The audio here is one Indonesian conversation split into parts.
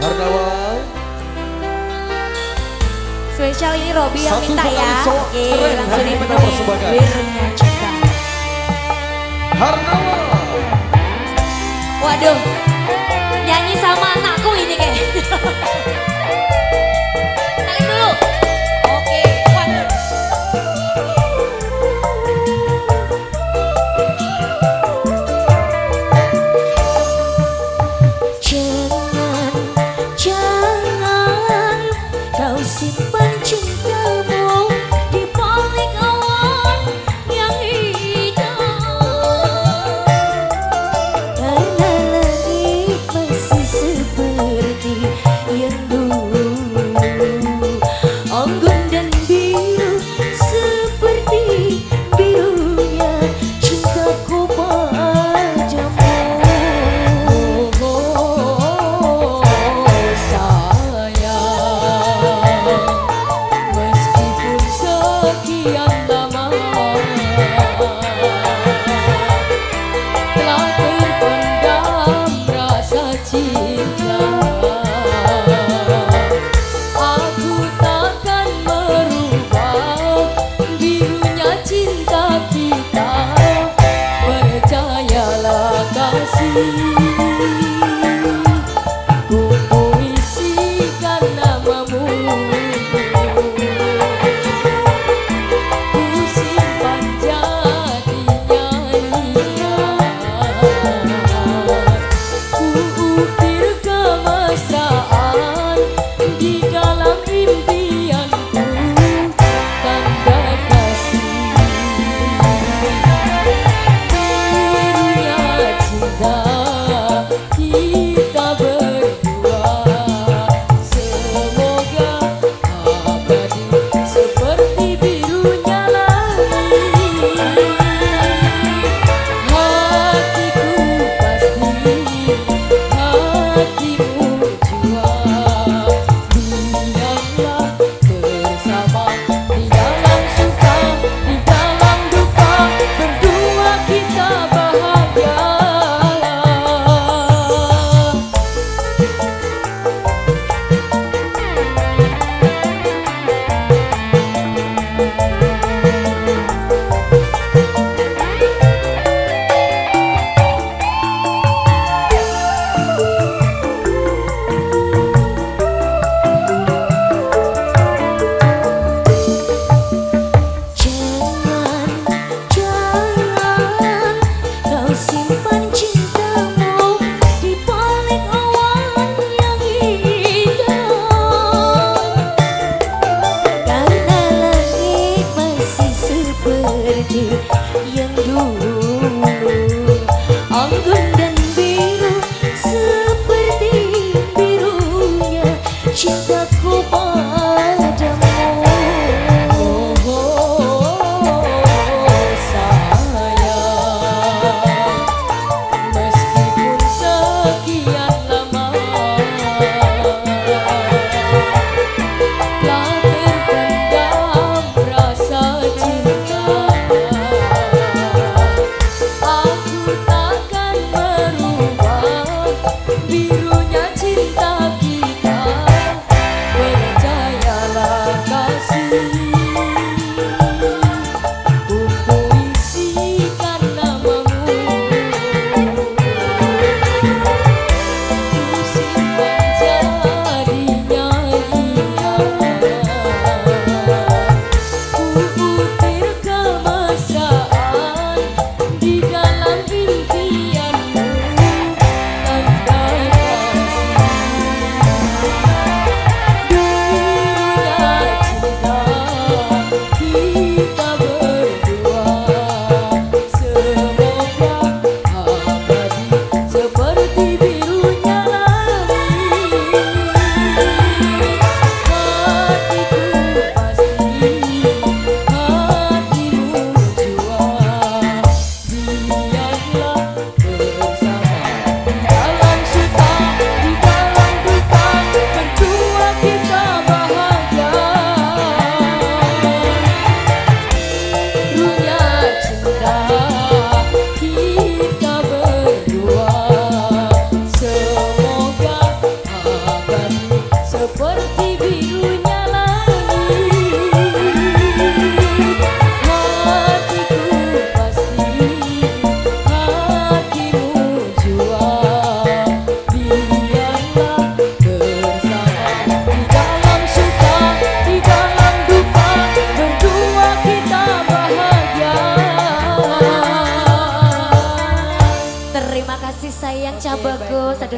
Harnawan. Spesial ini Robi yang minta ya. Oke, langsung dipenuhi. Harnawan. Masih you. suspiro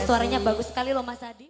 suaranya bagus sekali loh Mas Adi.